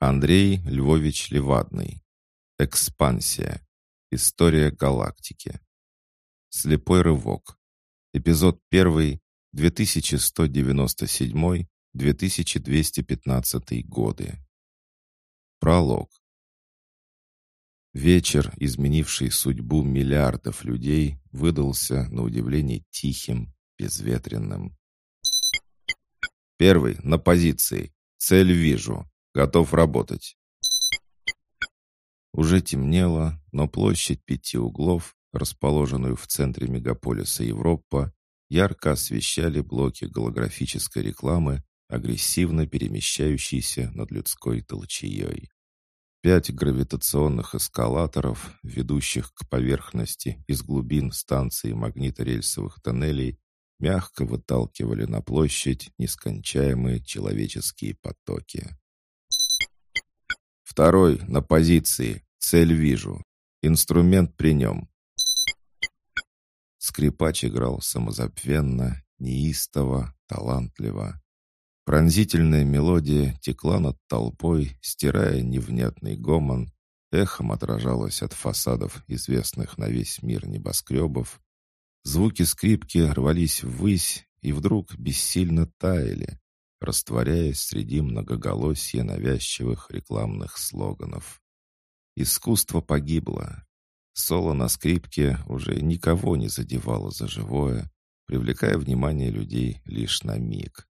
Андрей Львович Левадный. Экспансия. История галактики. Слепой рывок. Эпизод 1. 2197-2215 годы. Пролог. Вечер, изменивший судьбу миллиардов людей, выдался, на удивление, тихим, безветренным. Первый, на позиции. Цель вижу. Готов работать. Уже темнело, но площадь пяти углов, расположенную в центре мегаполиса Европа, ярко освещали блоки голографической рекламы, агрессивно перемещающиеся над людской толчеей. Пять гравитационных эскалаторов, ведущих к поверхности из глубин станции магниторельсовых тоннелей, мягко выталкивали на площадь нескончаемые человеческие потоки. Второй на позиции. Цель вижу. Инструмент при нем. Скрипач играл самозабвенно, неистово, талантливо. Пронзительная мелодия текла над толпой, стирая невнятный гомон, эхом отражалась от фасадов известных на весь мир небоскребов. Звуки скрипки рвались ввысь и вдруг бессильно таяли, растворяясь среди многоголосия навязчивых рекламных слоганов. Искусство погибло. Соло на скрипке уже никого не задевало за живое, привлекая внимание людей лишь на миг.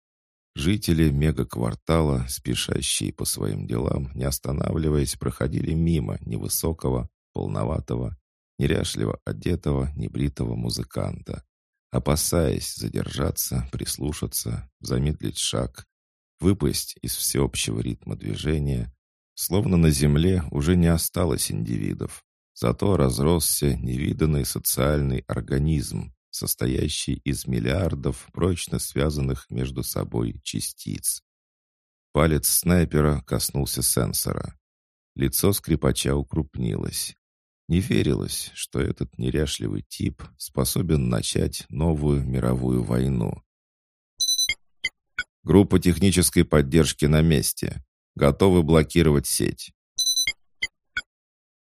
Жители мегаквартала, спешащие по своим делам, не останавливаясь, проходили мимо невысокого, полноватого, неряшливо одетого, небритого музыканта, опасаясь задержаться, прислушаться, замедлить шаг, выпасть из всеобщего ритма движения, словно на земле уже не осталось индивидов, зато разросся невиданный социальный организм, состоящий из миллиардов прочно связанных между собой частиц. Палец снайпера коснулся сенсора. Лицо скрипача укрупнилось. Не верилось, что этот неряшливый тип способен начать новую мировую войну. Группа технической поддержки на месте. Готовы блокировать сеть.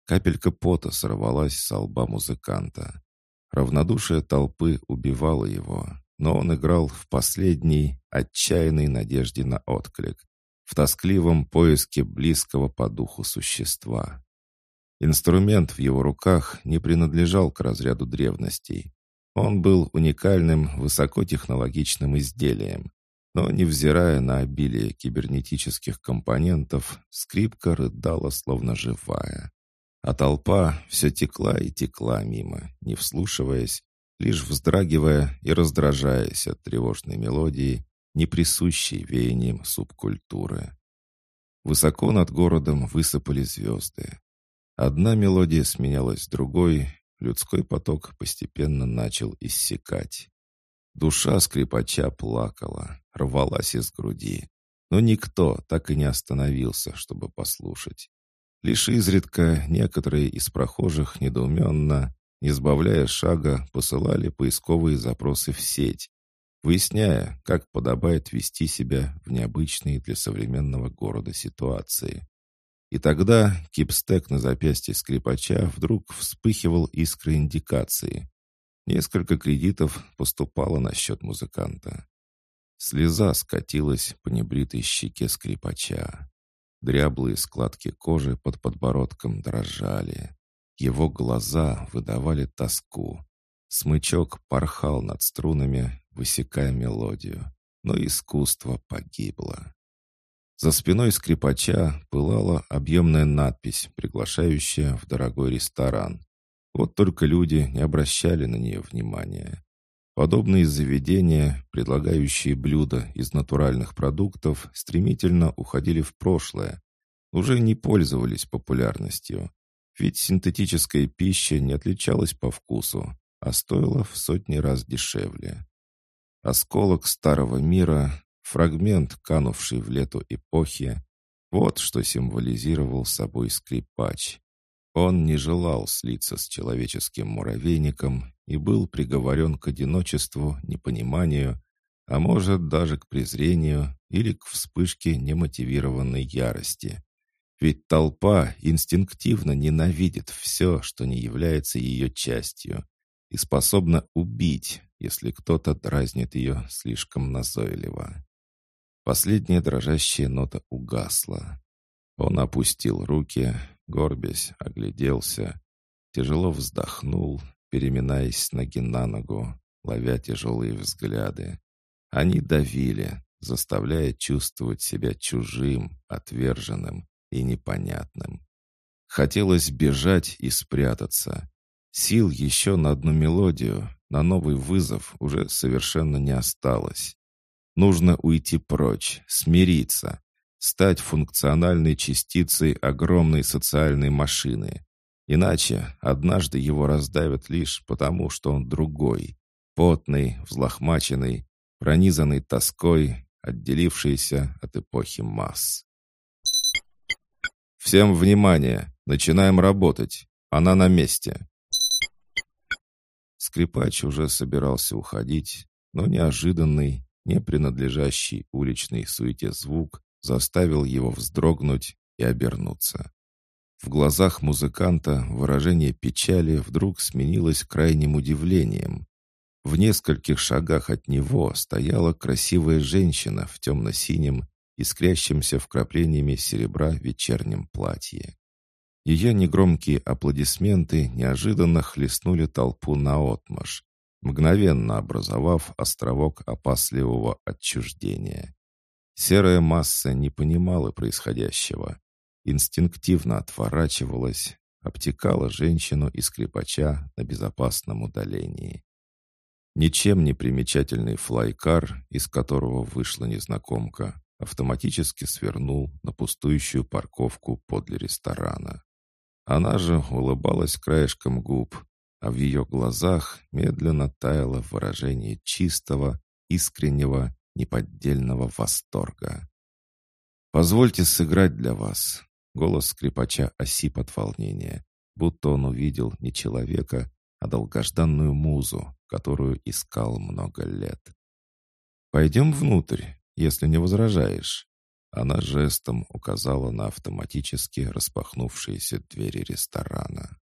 Капелька пота сорвалась с лба музыканта. Равнодушие толпы убивало его, но он играл в последней, отчаянной надежде на отклик, в тоскливом поиске близкого по духу существа. Инструмент в его руках не принадлежал к разряду древностей. Он был уникальным высокотехнологичным изделием. Но, невзирая на обилие кибернетических компонентов, скрипка рыдала словно живая. А толпа все текла и текла мимо, не вслушиваясь, лишь вздрагивая и раздражаясь от тревожной мелодии, не присущей веяниям субкультуры. Высоко над городом высыпали звезды. Одна мелодия сменялась другой, людской поток постепенно начал иссякать. Душа скрипача плакала, рвалась из груди, но никто так и не остановился, чтобы послушать. Лишь изредка некоторые из прохожих недоуменно, не сбавляя шага, посылали поисковые запросы в сеть, выясняя, как подобает вести себя в необычной для современного города ситуации. И тогда кипстек на запястье скрипача вдруг вспыхивал искры индикации. Несколько кредитов поступало на счет музыканта. Слеза скатилась по небритой щеке скрипача. Дряблые складки кожи под подбородком дрожали. Его глаза выдавали тоску. Смычок порхал над струнами, высекая мелодию. Но искусство погибло. За спиной скрипача пылала объемная надпись, приглашающая в дорогой ресторан. Вот только люди не обращали на нее внимания. Подобные заведения, предлагающие блюда из натуральных продуктов, стремительно уходили в прошлое, уже не пользовались популярностью, ведь синтетическая пища не отличалась по вкусу, а стоила в сотни раз дешевле. Осколок старого мира, Фрагмент, канувший в лету эпохи, вот что символизировал собой скрипач. Он не желал слиться с человеческим муравейником и был приговорен к одиночеству, непониманию, а может даже к презрению или к вспышке немотивированной ярости. Ведь толпа инстинктивно ненавидит все, что не является ее частью, и способна убить, если кто-то дразнит ее слишком назойливо. Последняя дрожащая нота угасла. Он опустил руки, горбясь, огляделся, тяжело вздохнул, переминаясь ноги на ногу, ловя тяжелые взгляды. Они давили, заставляя чувствовать себя чужим, отверженным и непонятным. Хотелось бежать и спрятаться. Сил еще на одну мелодию, на новый вызов уже совершенно не осталось. Нужно уйти прочь, смириться, стать функциональной частицей огромной социальной машины. Иначе однажды его раздавят лишь потому, что он другой, потный, взлохмаченный, пронизанный тоской, отделившийся от эпохи масс. «Всем внимание! Начинаем работать! Она на месте!» Скрипач уже собирался уходить, но неожиданный, не принадлежащий уличной суете звук заставил его вздрогнуть и обернуться. В глазах музыканта выражение печали вдруг сменилось крайним удивлением. В нескольких шагах от него стояла красивая женщина в темно-синем, искрящемся вкраплениями серебра вечернем платье. Ее негромкие аплодисменты неожиданно хлестнули толпу наотмашь, мгновенно образовав островок опасливого отчуждения. Серая масса не понимала происходящего, инстинктивно отворачивалась, обтекала женщину и скрипача на безопасном удалении. Ничем не примечательный флайкар, из которого вышла незнакомка, автоматически свернул на пустующую парковку подле ресторана. Она же улыбалась краешком губ, а в ее глазах медленно таяло выражение чистого, искреннего, неподдельного восторга. «Позвольте сыграть для вас». Голос скрипача осип от волнения, будто он увидел не человека, а долгожданную музу, которую искал много лет. «Пойдем внутрь, если не возражаешь». Она жестом указала на автоматически распахнувшиеся двери ресторана.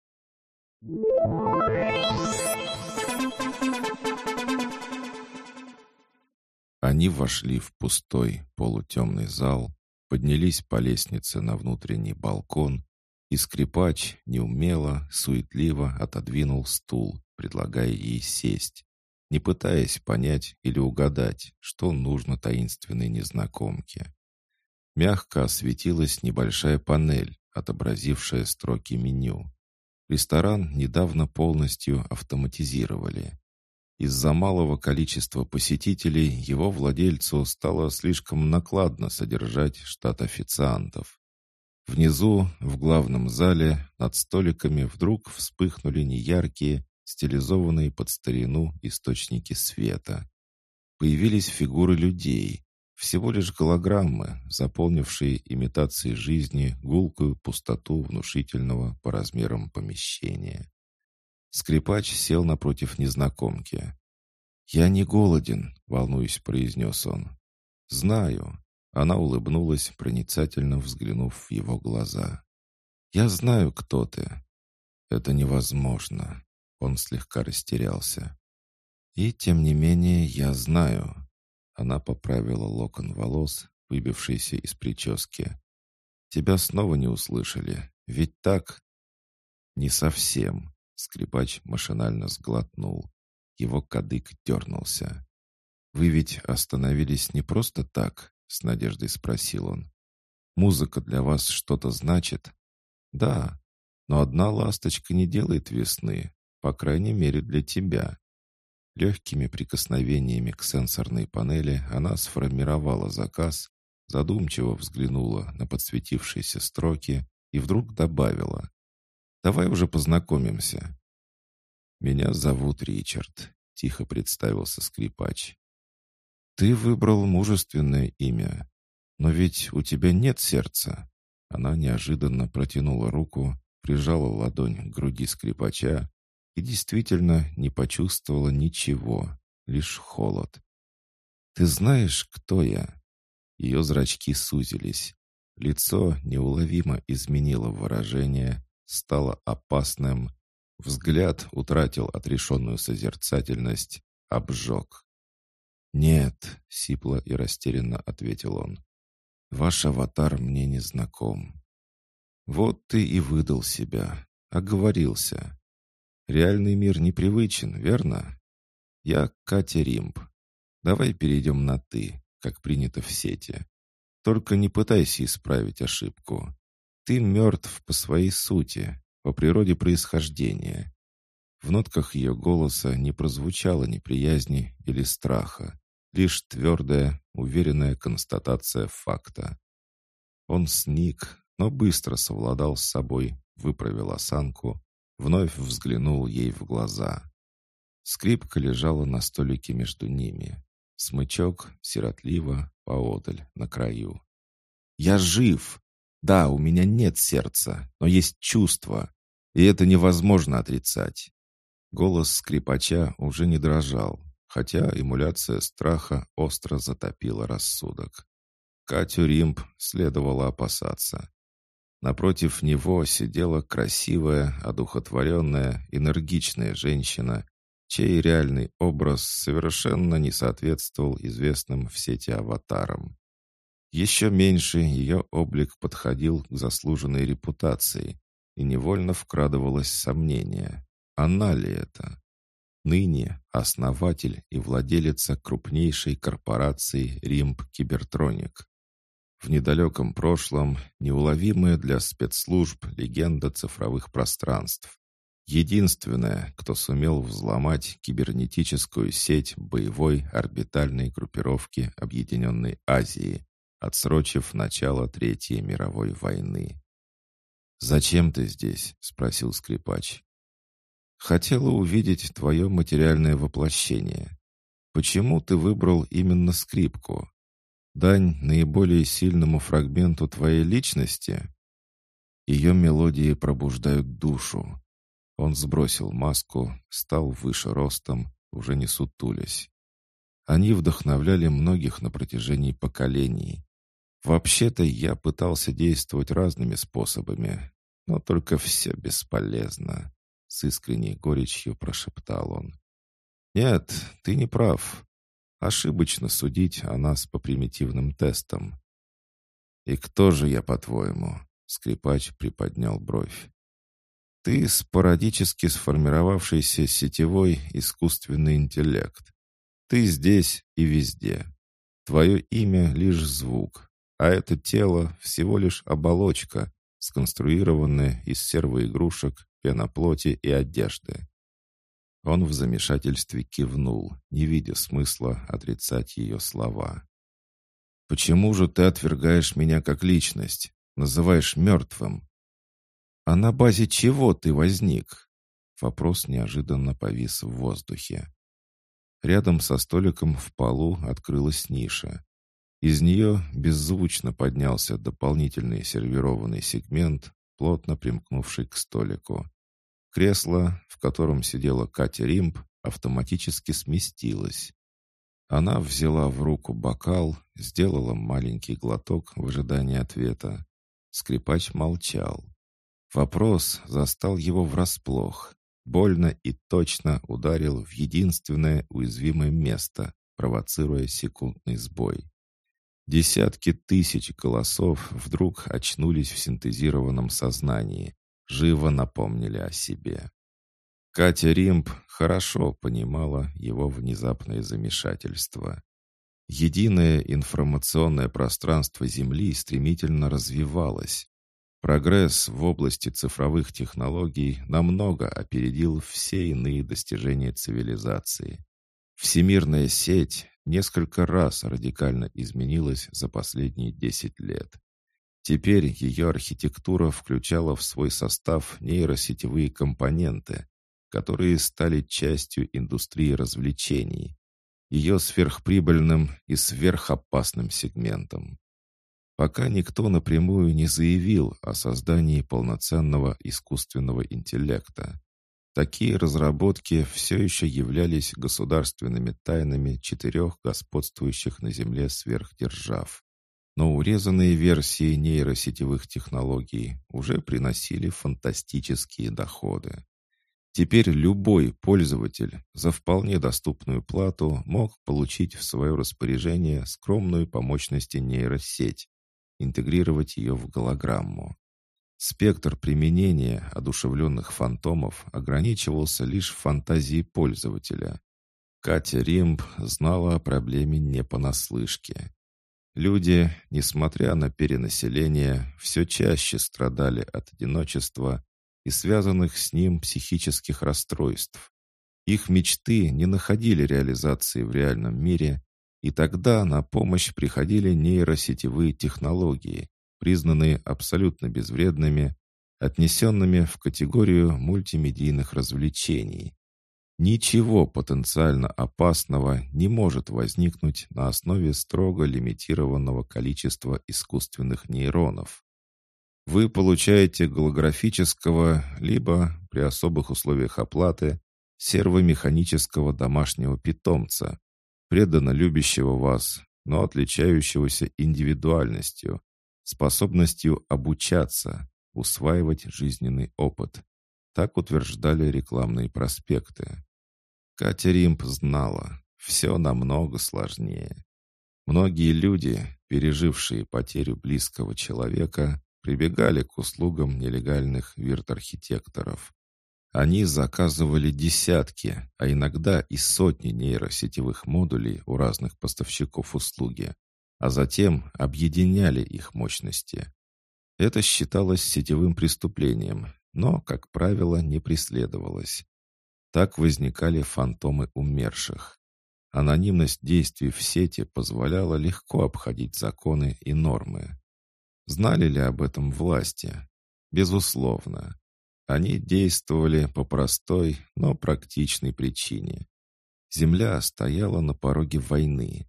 Они вошли в пустой полутемный зал, поднялись по лестнице на внутренний балкон, и скрипач неумело, суетливо отодвинул стул, предлагая ей сесть, не пытаясь понять или угадать, что нужно таинственной незнакомке. Мягко осветилась небольшая панель, отобразившая строки меню. Ресторан недавно полностью автоматизировали. Из-за малого количества посетителей его владельцу стало слишком накладно содержать штат официантов. Внизу, в главном зале, над столиками вдруг вспыхнули неяркие, стилизованные под старину источники света. Появились фигуры людей, всего лишь голограммы, заполнившие имитацией жизни гулкую пустоту внушительного по размерам помещения. Скрипач сел напротив незнакомки. «Я не голоден», — волнуюсь, произнес он. «Знаю». Она улыбнулась, проницательно взглянув в его глаза. «Я знаю, кто ты». «Это невозможно». Он слегка растерялся. «И тем не менее я знаю». Она поправила локон волос, выбившийся из прически. «Тебя снова не услышали, ведь так?» «Не совсем», Скрипач машинально сглотнул. Его кадык дернулся. «Вы ведь остановились не просто так?» — с надеждой спросил он. «Музыка для вас что-то значит?» «Да, но одна ласточка не делает весны, по крайней мере для тебя». Легкими прикосновениями к сенсорной панели она сформировала заказ, задумчиво взглянула на подсветившиеся строки и вдруг добавила. Давай уже познакомимся». «Меня зовут Ричард», — тихо представился скрипач. «Ты выбрал мужественное имя, но ведь у тебя нет сердца». Она неожиданно протянула руку, прижала ладонь к груди скрипача и действительно не почувствовала ничего, лишь холод. «Ты знаешь, кто я?» Ее зрачки сузились. Лицо неуловимо изменило выражение, стало опасным. Взгляд утратил отрешенную созерцательность, обжег. «Нет», — сипло и растерянно ответил он. «Ваш аватар мне не знаком». «Вот ты и выдал себя, оговорился. Реальный мир непривычен, верно? Я Катя Римб. Давай перейдем на «ты», как принято в сети. Только не пытайся исправить ошибку. Ты мертв по своей сути, по природе происхождения. В нотках ее голоса не прозвучало неприязни или страха, лишь твердая, уверенная констатация факта. Он сник, но быстро совладал с собой, выправил осанку, вновь взглянул ей в глаза. Скрипка лежала на столике между ними. Смычок сиротливо поодаль, на краю. «Я жив! Да, у меня нет сердца, но есть чувство, и это невозможно отрицать». Голос скрипача уже не дрожал, хотя эмуляция страха остро затопила рассудок. Катю Римб следовало опасаться. Напротив него сидела красивая, одухотворенная, энергичная женщина, чей реальный образ совершенно не соответствовал известным в сети аватарам. Еще меньше ее облик подходил к заслуженной репутации, и невольно вкрадывалось сомнение, она ли это? Ныне основатель и владелица крупнейшей корпорации «Римб Кибертроник». В недалеком прошлом неуловимая для спецслужб легенда цифровых пространств. Единственная, кто сумел взломать кибернетическую сеть боевой орбитальной группировки Объединенной Азии, отсрочив начало Третьей мировой войны. «Зачем ты здесь?» — спросил скрипач. «Хотела увидеть твое материальное воплощение. Почему ты выбрал именно скрипку? Дань наиболее сильному фрагменту твоей личности?» Ее мелодии пробуждают душу, он сбросил маску, стал выше ростом, уже не сутулясь. Они вдохновляли многих на протяжении поколений. Вообще-то я пытался действовать разными способами, но только все бесполезно. С искренней горечью прошептал он. «Нет, ты не прав. Ошибочно судить о нас по примитивным тестам». «И кто же я, по-твоему?» Скрипач приподнял бровь. Ты спорадически сформировавшийся сетевой искусственный интеллект. Ты здесь и везде. Твое имя — лишь звук, а это тело — всего лишь оболочка, сконструированная из сервоигрушек, пеноплоти и одежды. Он в замешательстве кивнул, не видя смысла отрицать ее слова. «Почему же ты отвергаешь меня как личность? Называешь мертвым? «А на базе чего ты возник?» Вопрос неожиданно повис в воздухе. Рядом со столиком в полу открылась ниша. Из нее беззвучно поднялся дополнительный сервированный сегмент, плотно примкнувший к столику. Кресло, в котором сидела Катя Римб, автоматически сместилось. Она взяла в руку бокал, сделала маленький глоток в ожидании ответа. Скрипач молчал. Вопрос застал его врасплох. Больно и точно ударил в единственное уязвимое место, провоцируя секундный сбой. Десятки тысяч голосов вдруг очнулись в синтезированном сознании, живо напомнили о себе. Катя Римб хорошо понимала его внезапное замешательство. Единое информационное пространство Земли стремительно развивалось, Прогресс в области цифровых технологий намного опередил все иные достижения цивилизации. Всемирная сеть несколько раз радикально изменилась за последние 10 лет. Теперь ее архитектура включала в свой состав нейросетевые компоненты, которые стали частью индустрии развлечений, ее сверхприбыльным и сверхопасным сегментом пока никто напрямую не заявил о создании полноценного искусственного интеллекта. Такие разработки все еще являлись государственными тайнами четырех господствующих на Земле сверхдержав. Но урезанные версии нейросетевых технологий уже приносили фантастические доходы. Теперь любой пользователь за вполне доступную плату мог получить в свое распоряжение скромную по мощности нейросеть, интегрировать ее в голограмму. Спектр применения одушевленных фантомов ограничивался лишь фантазией пользователя. Катя Римб знала о проблеме не понаслышке. Люди, несмотря на перенаселение, все чаще страдали от одиночества и связанных с ним психических расстройств. Их мечты не находили реализации в реальном мире, и тогда на помощь приходили нейросетевые технологии, признанные абсолютно безвредными, отнесенными в категорию мультимедийных развлечений. Ничего потенциально опасного не может возникнуть на основе строго лимитированного количества искусственных нейронов. Вы получаете голографического, либо, при особых условиях оплаты, сервомеханического домашнего питомца, преданно любящего вас, но отличающегося индивидуальностью, способностью обучаться, усваивать жизненный опыт. Так утверждали рекламные проспекты. Катя Римп знала, все намного сложнее. Многие люди, пережившие потерю близкого человека, прибегали к услугам нелегальных вирт-архитекторов. Они заказывали десятки, а иногда и сотни нейросетевых модулей у разных поставщиков услуги, а затем объединяли их мощности. Это считалось сетевым преступлением, но, как правило, не преследовалось. Так возникали фантомы умерших. Анонимность действий в сети позволяла легко обходить законы и нормы. Знали ли об этом власти? Безусловно. Они действовали по простой, но практичной причине. Земля стояла на пороге войны.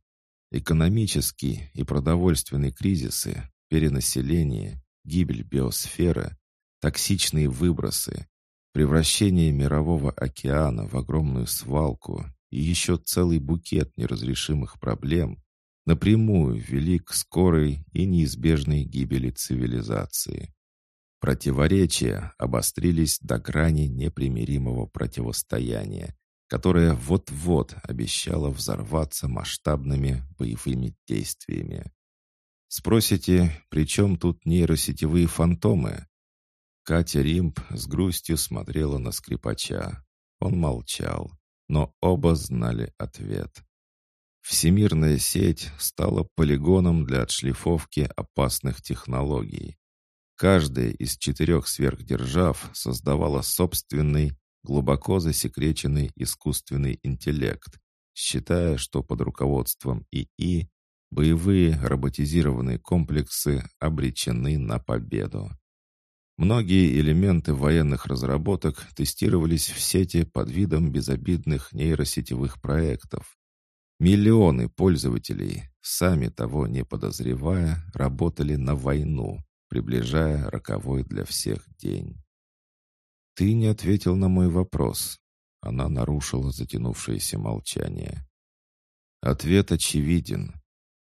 Экономический и продовольственный кризисы, перенаселение, гибель биосферы Токсичные выбросы, превращение мирового океана в огромную свалку и еще целый букет неразрешимых проблем напрямую вели к скорой и неизбежной гибели цивилизации. Противоречия обострились до грани непримиримого противостояния, которое вот-вот обещало взорваться масштабными боевыми действиями. Спросите, при чем тут нейросетевые фантомы? Катя Римп с грустью смотрела на скрипача. Он молчал, но оба знали ответ. Всемирная сеть стала полигоном для отшлифовки опасных технологий. Каждая из четырех сверхдержав создавала собственный, глубоко засекреченный искусственный интеллект, считая, что под руководством ИИ боевые роботизированные комплексы обречены на победу. Многие элементы военных разработок тестировались в сети под видом безобидных нейросетевых проектов. Миллионы пользователей, сами того не подозревая, работали на войну, приближая роковой для всех день. «Ты не ответил на мой вопрос». Она нарушила затянувшееся молчание. Ответ очевиден.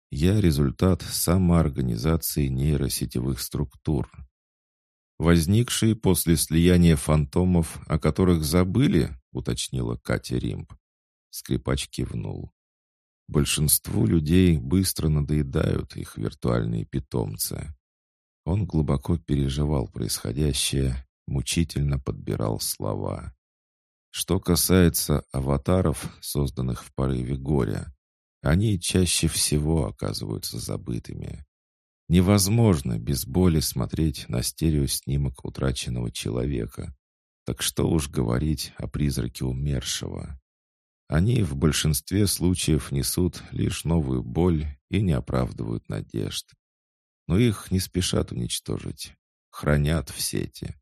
Я результат самоорганизации нейросетевых структур, возникшие после слияния фантомов, о которых забыли?» — уточнила Катя Римб. Скрипач кивнул. Большинству людей быстро надоедают их виртуальные питомцы. Он глубоко переживал происходящее, мучительно подбирал слова. Что касается аватаров, созданных в порыве горя, они чаще всего оказываются забытыми. Невозможно без боли смотреть на стереоснимок утраченного человека. Так что уж говорить о призраке умершего. Они в большинстве случаев несут лишь новую боль и не оправдывают надежд. Но их не спешат уничтожить. Хранят в сети.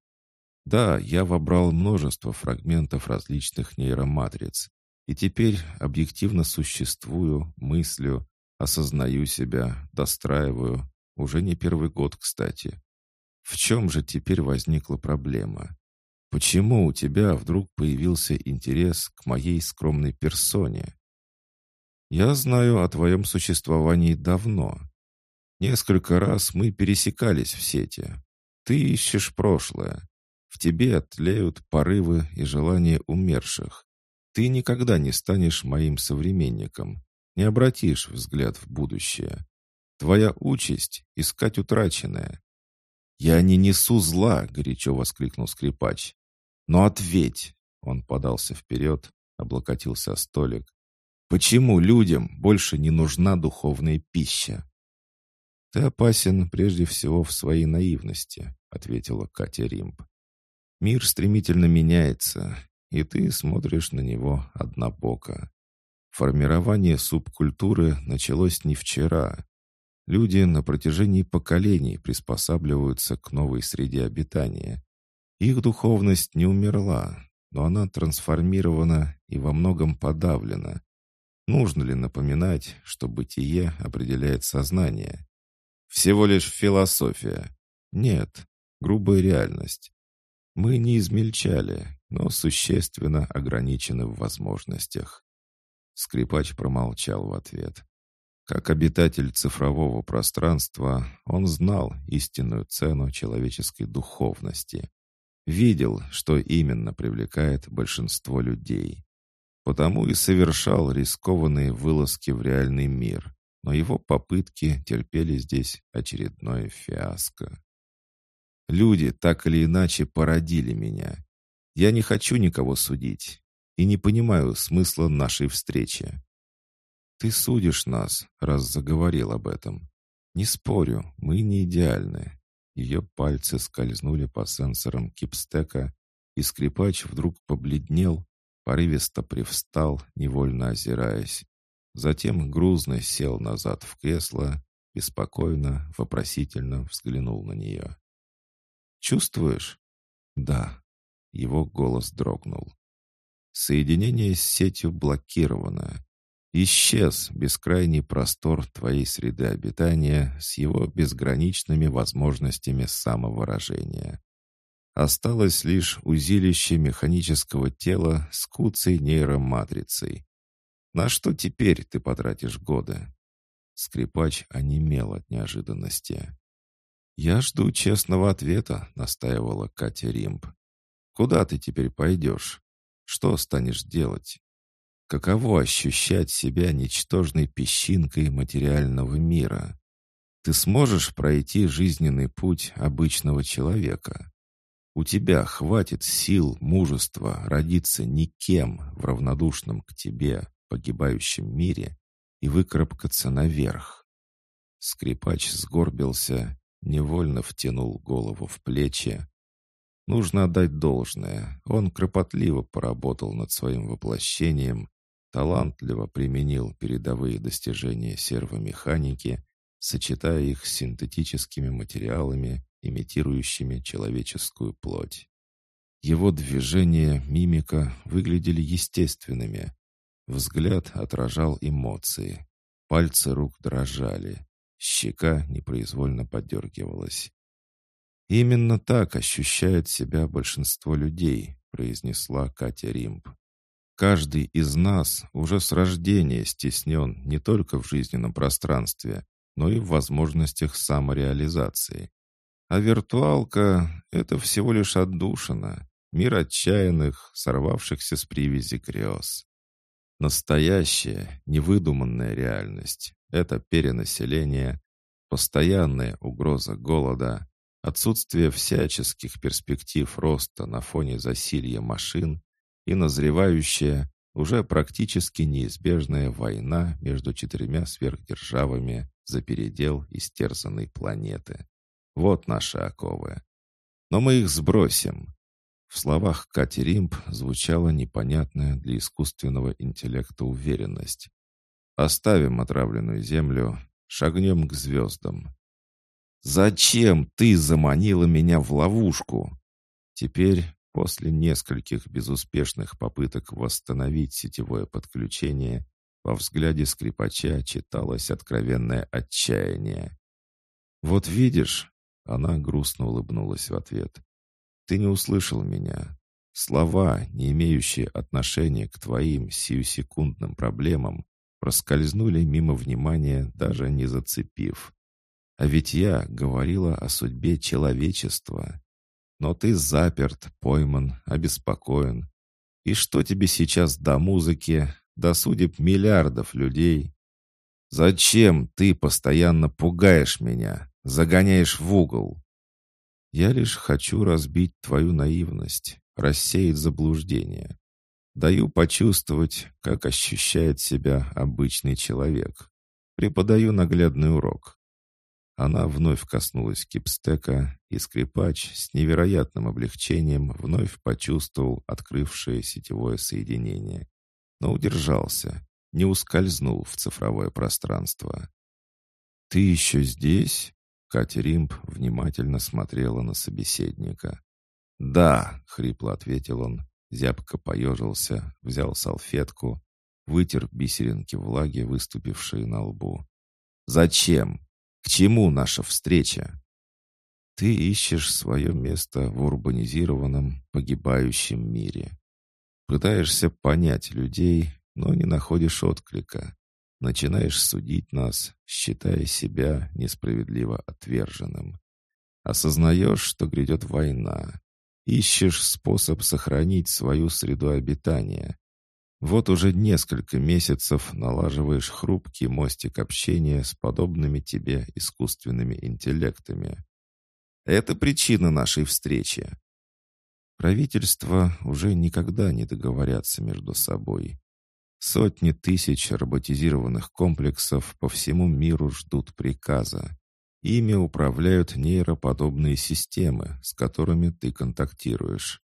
Да, я вобрал множество фрагментов различных нейроматриц. И теперь объективно существую, мыслю, осознаю себя, достраиваю, уже не первый год, кстати. В чем же теперь возникла проблема? Почему у тебя вдруг появился интерес к моей скромной персоне? Я знаю о твоем существовании давно. Несколько раз мы пересекались в сети. Ты ищешь прошлое. В тебе тлеют порывы и желания умерших. Ты никогда не станешь моим современником, не обратишь взгляд в будущее. Твоя участь — искать утраченное. «Я не несу зла!» — горячо воскликнул скрипач. «Но ответь!» — он подался вперед, облокотился о столик. «Почему людям больше не нужна духовная пища?» «Ты опасен прежде всего в своей наивности», — ответила Катя Римб. «Мир стремительно меняется, и ты смотришь на него однобоко. Формирование субкультуры началось не вчера. Люди на протяжении поколений приспосабливаются к новой среде обитания. Их духовность не умерла, но она трансформирована и во многом подавлена. Нужно ли напоминать, что бытие определяет сознание? Всего лишь философия. Нет, грубая реальность. Мы не измельчали, но существенно ограничены в возможностях. Скрипач промолчал в ответ. Как обитатель цифрового пространства, он знал истинную цену человеческой духовности. Видел, что именно привлекает большинство людей. Потому и совершал рискованные вылазки в реальный мир, но его попытки терпели здесь очередное фиаско. Люди так или иначе породили меня. Я не хочу никого судить и не понимаю смысла нашей встречи. «Ты судишь нас, раз заговорил об этом. Не спорю, мы не идеальны». Ее пальцы скользнули по сенсорам кипстека, и скрипач вдруг побледнел, порывисто привстал, невольно озираясь. Затем грузно сел назад в кресло, беспокойно, вопросительно взглянул на нее. «Чувствуешь?» «Да». Его голос дрогнул. Соединение с сетью блокировано. Исчез бескрайний простор твоей среды обитания с его безграничными возможностями самовыражения. Осталось лишь узилище механического тела с куцей нейроматрицей. На что теперь ты потратишь годы? Скрипач онемел от неожиданности. «Я жду честного ответа», — настаивала Катя Римб. «Куда ты теперь пойдешь? Что станешь делать? Каково ощущать себя ничтожной песчинкой материального мира? Ты сможешь пройти жизненный путь обычного человека? У тебя хватит сил, мужества родиться никем в равнодушном к тебе погибающем мире и выкарабкаться наверх. Скрипач сгорбился, невольно втянул голову в плечи. Нужно отдать должное. Он кропотливо поработал над своим воплощением талантливо применил передовые достижения сервомеханики, сочетая их с синтетическими материалами, имитирующими человеческую плоть. Его движения, мимика выглядели естественными. Взгляд отражал эмоции. Пальцы рук дрожали. Щека непроизвольно подергивалась. «Именно так ощущает себя большинство людей», произнесла Катя Римб. Каждый из нас уже с рождения стеснен не только в жизненном пространстве, но и в возможностях самореализации. А виртуалка — это всего лишь отдушина, мир отчаянных, сорвавшихся с привязи грез. Настоящая, невыдуманная реальность — это перенаселение, постоянная угроза голода, отсутствие всяческих перспектив роста на фоне засилья машин и назревающая, уже практически неизбежная война между четырьмя сверхдержавами за передел истерзанной планеты. Вот наши оковы. Но мы их сбросим. В словах Кати Римб звучала непонятная для искусственного интеллекта уверенность. Оставим отравленную землю, шагнем к звездам. «Зачем ты заманила меня в ловушку?» Теперь После нескольких безуспешных попыток восстановить сетевое подключение, во взгляде скрипача читалось откровенное отчаяние. «Вот видишь», — она грустно улыбнулась в ответ, — «ты не услышал меня. Слова, не имеющие отношения к твоим сиюсекундным проблемам, проскользнули мимо внимания, даже не зацепив. А ведь я говорила о судьбе человечества. Но ты заперт, пойман, обеспокоен. И что тебе сейчас до музыки, до судеб миллиардов людей? Зачем ты постоянно пугаешь меня, загоняешь в угол? Я лишь хочу разбить твою наивность, рассеять заблуждение. Даю почувствовать, как ощущает себя обычный человек. Преподаю наглядный урок. Она вновь коснулась кипстека, и скрипач с невероятным облегчением вновь почувствовал открывшее сетевое соединение. Но удержался, не ускользнул в цифровое пространство. «Ты еще здесь?» Катя Римб внимательно смотрела на собеседника. «Да», — хрипло ответил он, зябко поежился, взял салфетку, вытер бисеринки влаги, выступившие на лбу. «Зачем? К чему наша встреча?» «Ты ищешь свое место в урбанизированном, погибающем мире. Пытаешься понять людей, но не находишь отклика. Начинаешь судить нас, считая себя несправедливо отверженным. Осознаешь, что грядет война. Ищешь способ сохранить свою среду обитания. Вот уже несколько месяцев налаживаешь хрупкий мостик общения с подобными тебе искусственными интеллектами. Это причина нашей встречи. Правительства уже никогда не договорятся между собой. Сотни тысяч роботизированных комплексов по всему миру ждут приказа. Ими управляют нейроподобные системы, с которыми ты контактируешь.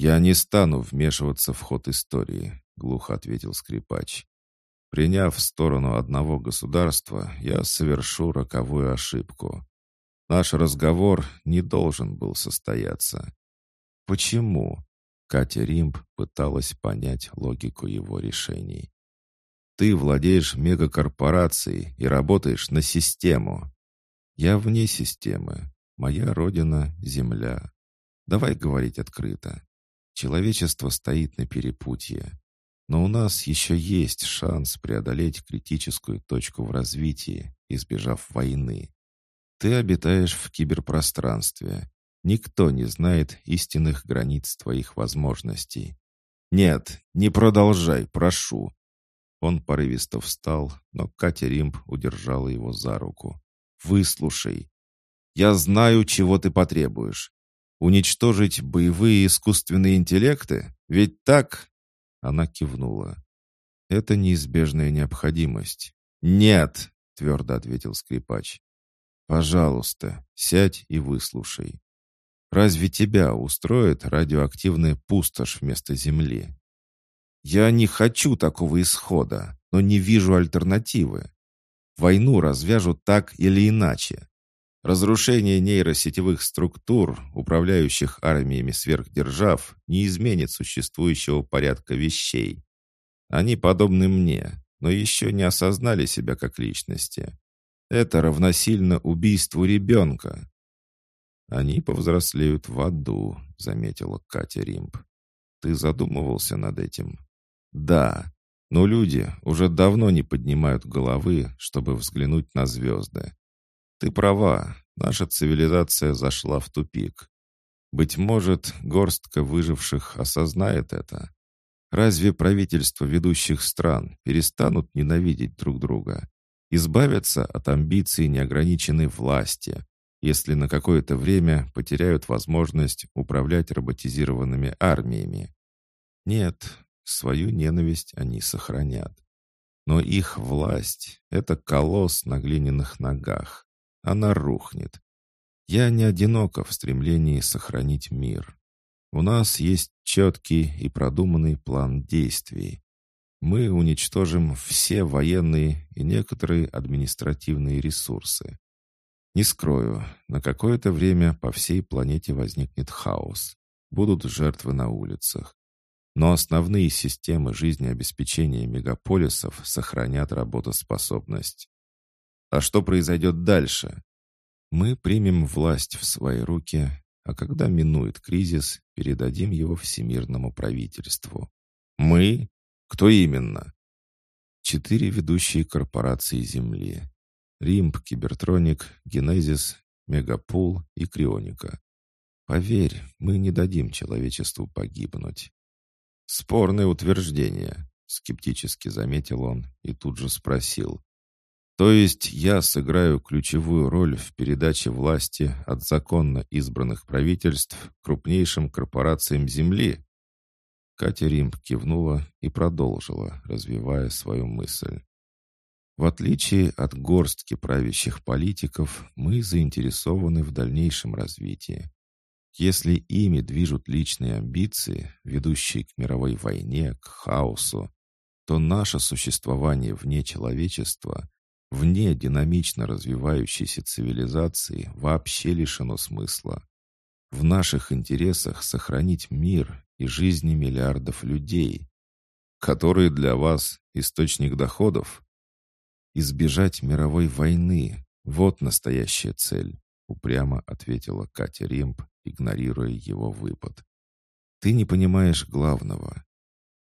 «Я не стану вмешиваться в ход истории», — глухо ответил скрипач. «Приняв сторону одного государства, я совершу роковую ошибку. Наш разговор не должен был состояться». «Почему?» Катя Римб пыталась понять логику его решений. «Ты владеешь мегакорпорацией и работаешь на систему. Я вне системы. Моя родина — Земля. Давай говорить открыто. Человечество стоит на перепутье. Но у нас еще есть шанс преодолеть критическую точку в развитии, избежав войны. Ты обитаешь в киберпространстве, Никто не знает истинных границ твоих возможностей. Нет, не продолжай, прошу. Он порывисто встал, но Катя Римб удержала его за руку. «Выслушай. Я знаю, чего ты потребуешь. Уничтожить боевые искусственные интеллекты? Ведь так?» Она кивнула. «Это неизбежная необходимость». «Нет!» — твердо ответил скрипач. «Пожалуйста, сядь и выслушай. Разве тебя устроит радиоактивная пустошь вместо Земли? Я не хочу такого исхода, но не вижу альтернативы. Войну развяжут так или иначе. Разрушение нейросетевых структур, управляющих армиями сверхдержав, не изменит существующего порядка вещей. Они подобны мне, но еще не осознали себя как личности. Это равносильно убийству ребенка. «Они повзрослеют в аду», — заметила Катя Римб. «Ты задумывался над этим?» «Да, но люди уже давно не поднимают головы, чтобы взглянуть на звезды. Ты права, наша цивилизация зашла в тупик. Быть может, горстка выживших осознает это. Разве правительства ведущих стран перестанут ненавидеть друг друга? Избавятся от амбиций неограниченной власти, если на какое-то время потеряют возможность управлять роботизированными армиями. Нет, свою ненависть они сохранят. Но их власть — это колосс на глиняных ногах. Она рухнет. Я не одинока в стремлении сохранить мир. У нас есть четкий и продуманный план действий. Мы уничтожим все военные и некоторые административные ресурсы. Не скрою, на какое-то время по всей планете возникнет хаос. Будут жертвы на улицах. Но основные системы жизнеобеспечения мегаполисов сохранят работоспособность. А что произойдет дальше? Мы примем власть в свои руки, а когда минует кризис, передадим его всемирному правительству. Мы? Кто именно? Четыре ведущие корпорации Земли. Римб, Кибертроник, Генезис, Мегапул и Крионика. Поверь, мы не дадим человечеству погибнуть. Спорное утверждение, скептически заметил он и тут же спросил. То есть я сыграю ключевую роль в передаче власти от законно избранных правительств крупнейшим корпорациям Земли? Катя Римб кивнула и продолжила, развивая свою мысль. В отличие от горстки правящих политиков, мы заинтересованы в дальнейшем развитии. Если ими движут личные амбиции, ведущие к мировой войне, к хаосу, то наше существование вне человечества, вне динамично развивающейся цивилизации вообще лишено смысла. В наших интересах сохранить мир и жизни миллиардов людей, которые для вас источник доходов. Избежать мировой войны – вот настоящая цель, упрямо ответила Катя Римб, игнорируя его выпад. Ты не понимаешь главного.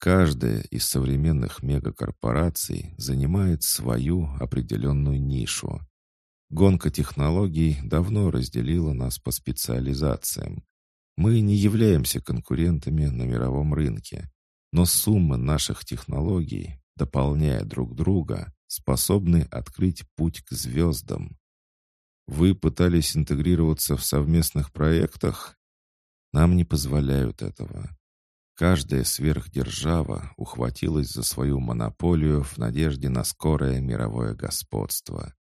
Каждая из современных мегакорпораций занимает свою определенную нишу. Гонка технологий давно разделила нас по специализациям. Мы не являемся конкурентами на мировом рынке, но суммы наших технологий, дополняя друг друга, способны открыть путь к звездам. Вы пытались интегрироваться в совместных проектах? Нам не позволяют этого. Каждая сверхдержава ухватилась за свою монополию в надежде на скорое мировое господство.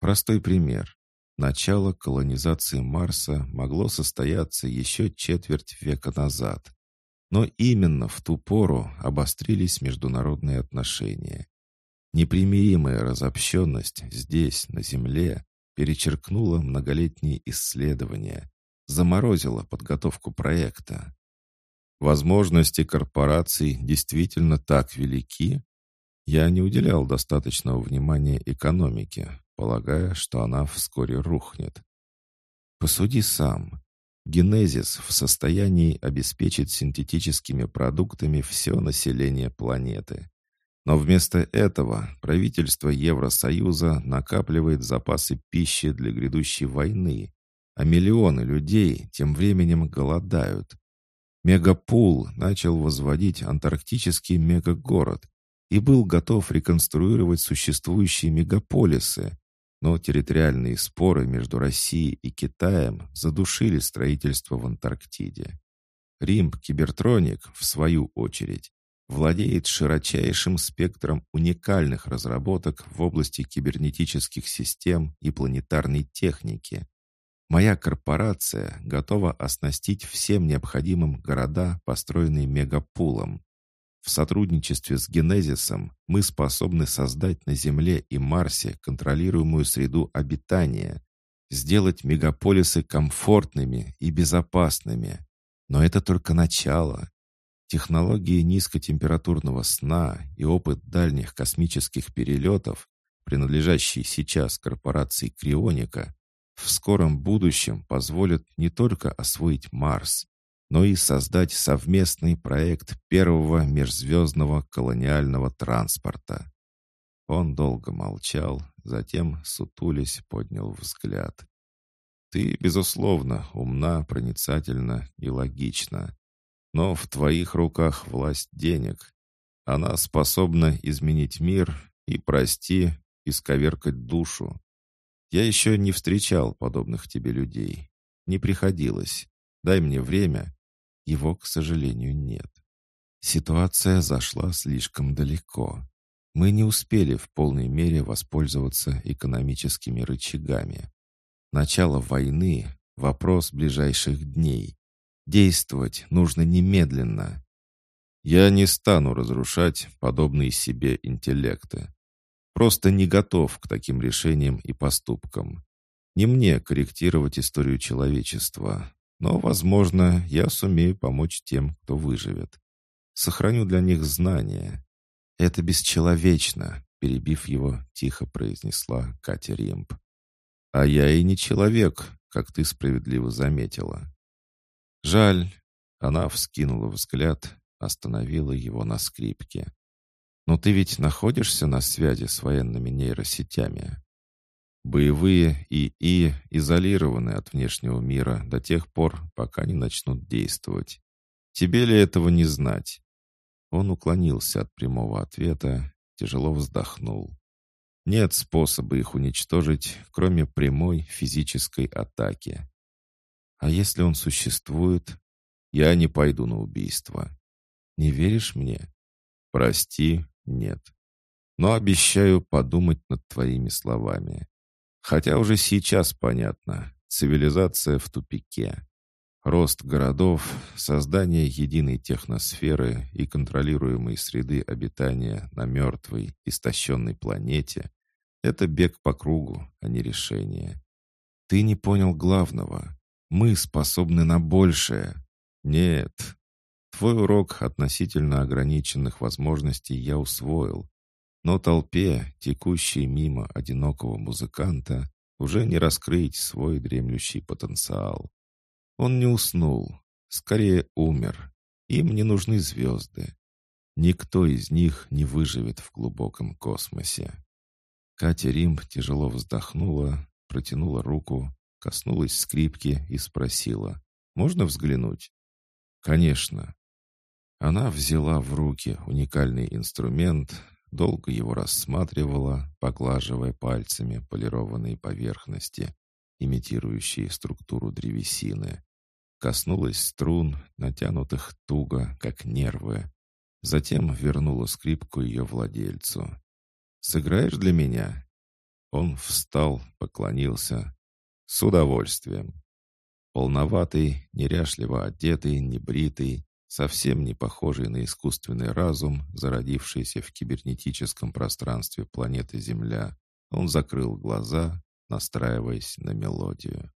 Простой пример. Начало колонизации Марса могло состояться еще четверть века назад. Но именно в ту пору обострились международные отношения. Непримиримая разобщенность здесь, на Земле, перечеркнула многолетние исследования, заморозила подготовку проекта. Возможности корпораций действительно так велики? Я не уделял достаточного внимания экономике, полагая, что она вскоре рухнет. Посуди сам. Генезис в состоянии обеспечить синтетическими продуктами все население планеты. Но вместо этого правительство Евросоюза накапливает запасы пищи для грядущей войны, а миллионы людей тем временем голодают. Мегапул начал возводить антарктический мегагород и был готов реконструировать существующие мегаполисы, но территориальные споры между Россией и Китаем задушили строительство в Антарктиде. Римб Кибертроник, в свою очередь, владеет широчайшим спектром уникальных разработок в области кибернетических систем и планетарной техники. Моя корпорация готова оснастить всем необходимым города, построенные мегапулом, в сотрудничестве с Генезисом мы способны создать на Земле и Марсе контролируемую среду обитания, сделать мегаполисы комфортными и безопасными. Но это только начало. Технологии низкотемпературного сна и опыт дальних космических перелетов, принадлежащие сейчас корпорации Крионика, в скором будущем позволят не только освоить Марс, но и создать совместный проект первого межзвездного колониального транспорта. Он долго молчал, затем, сутулясь, поднял взгляд. «Ты, безусловно, умна, проницательна и логична. Но в твоих руках власть денег. Она способна изменить мир и, прости, исковеркать душу. Я еще не встречал подобных тебе людей. Не приходилось. Дай мне время, его, к сожалению, нет. Ситуация зашла слишком далеко. Мы не успели в полной мере воспользоваться экономическими рычагами. Начало войны — вопрос ближайших дней. Действовать нужно немедленно. Я не стану разрушать подобные себе интеллекты. Просто не готов к таким решениям и поступкам. Не мне корректировать историю человечества, но, возможно, я сумею помочь тем, кто выживет. Сохраню для них знания. Это бесчеловечно, перебив его, тихо произнесла Катя Римб. А я и не человек, как ты справедливо заметила. Жаль, она вскинула взгляд, остановила его на скрипке. Но ты ведь находишься на связи с военными нейросетями. Боевые ИИ изолированы от внешнего мира до тех пор, пока не начнут действовать. Тебе ли этого не знать?» Он уклонился от прямого ответа, тяжело вздохнул. Нет способа их уничтожить, кроме прямой физической атаки. А если он существует, я не пойду на убийство. Не веришь мне? Прости, нет. Но обещаю подумать над твоими словами. Хотя уже сейчас понятно, цивилизация в тупике. Рост городов, создание единой техносферы и контролируемой среды обитания на мертвой, истощенной планете — это бег по кругу, а не решение. Ты не понял главного. Мы способны на большее. Нет. Твой урок относительно ограниченных возможностей я усвоил. Но толпе, текущей мимо одинокого музыканта, уже не раскрыть свой дремлющий потенциал. Он не уснул, скорее умер. Им не нужны звезды. Никто из них не выживет в глубоком космосе. Катя Римб тяжело вздохнула, протянула руку, коснулась скрипки и спросила, «Можно взглянуть?» «Конечно». Она взяла в руки уникальный инструмент, долго его рассматривала, поглаживая пальцами полированные поверхности, имитирующие структуру древесины. Коснулась струн, натянутых туго, как нервы. Затем вернула скрипку ее владельцу. «Сыграешь для меня?» Он встал, поклонился. «С удовольствием». Полноватый, неряшливо одетый, небритый, совсем не похожий на искусственный разум, зародившийся в кибернетическом пространстве планеты Земля, он закрыл глаза, настраиваясь на мелодию.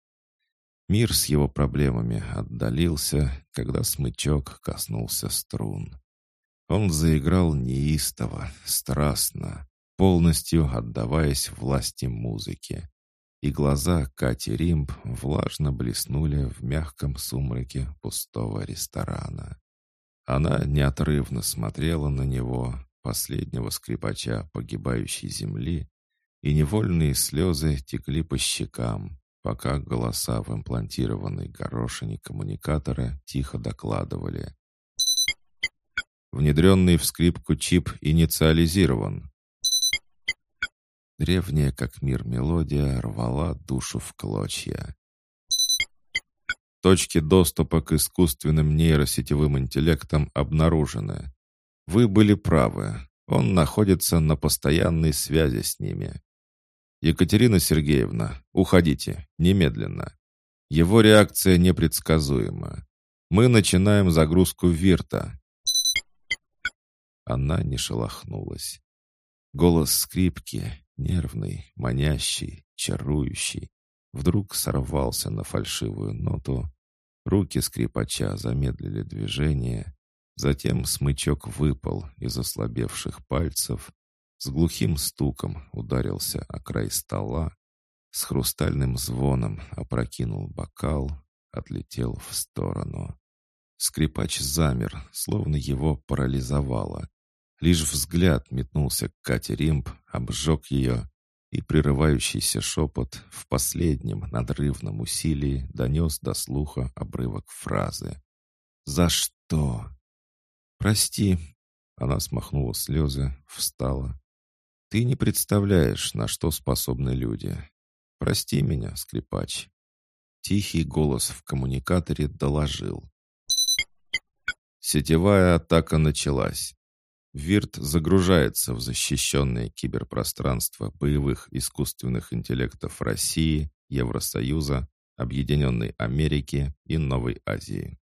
Мир с его проблемами отдалился, когда смычок коснулся струн. Он заиграл неистово, страстно, полностью отдаваясь власти музыки. И глаза Кати Римб влажно блеснули в мягком сумраке пустого ресторана. Она неотрывно смотрела на него, последнего скрипача погибающей земли, и невольные слезы текли по щекам, пока голоса в имплантированной горошине коммуникатора тихо докладывали. Внедренный в скрипку чип инициализирован. Древняя как мир мелодия рвала душу в клочья. Точки доступа к искусственным нейросетевым интеллектам обнаружены. Вы были правы. Он находится на постоянной связи с ними. «Екатерина Сергеевна, уходите, немедленно. Его реакция непредсказуема. Мы начинаем загрузку Вирта». Она не шелохнулась. Голос скрипки, нервный, манящий, чарующий, вдруг сорвался на фальшивую ноту. Руки скрипача замедлили движение. Затем смычок выпал из ослабевших пальцев, с глухим стуком ударился о край стола, с хрустальным звоном опрокинул бокал, отлетел в сторону. Скрипач замер, словно его парализовало. Лишь взгляд метнулся к Кате Римб, обжег ее, и прерывающийся шепот в последнем надрывном усилии донес до слуха обрывок фразы. «За что?» «Прости», — она смахнула слезы, встала, ты не представляешь, на что способны люди. Прости меня, скрипач. Тихий голос в коммуникаторе доложил. Сетевая атака началась. Вирт загружается в защищенное киберпространство боевых искусственных интеллектов России, Евросоюза, Объединенной Америки и Новой Азии.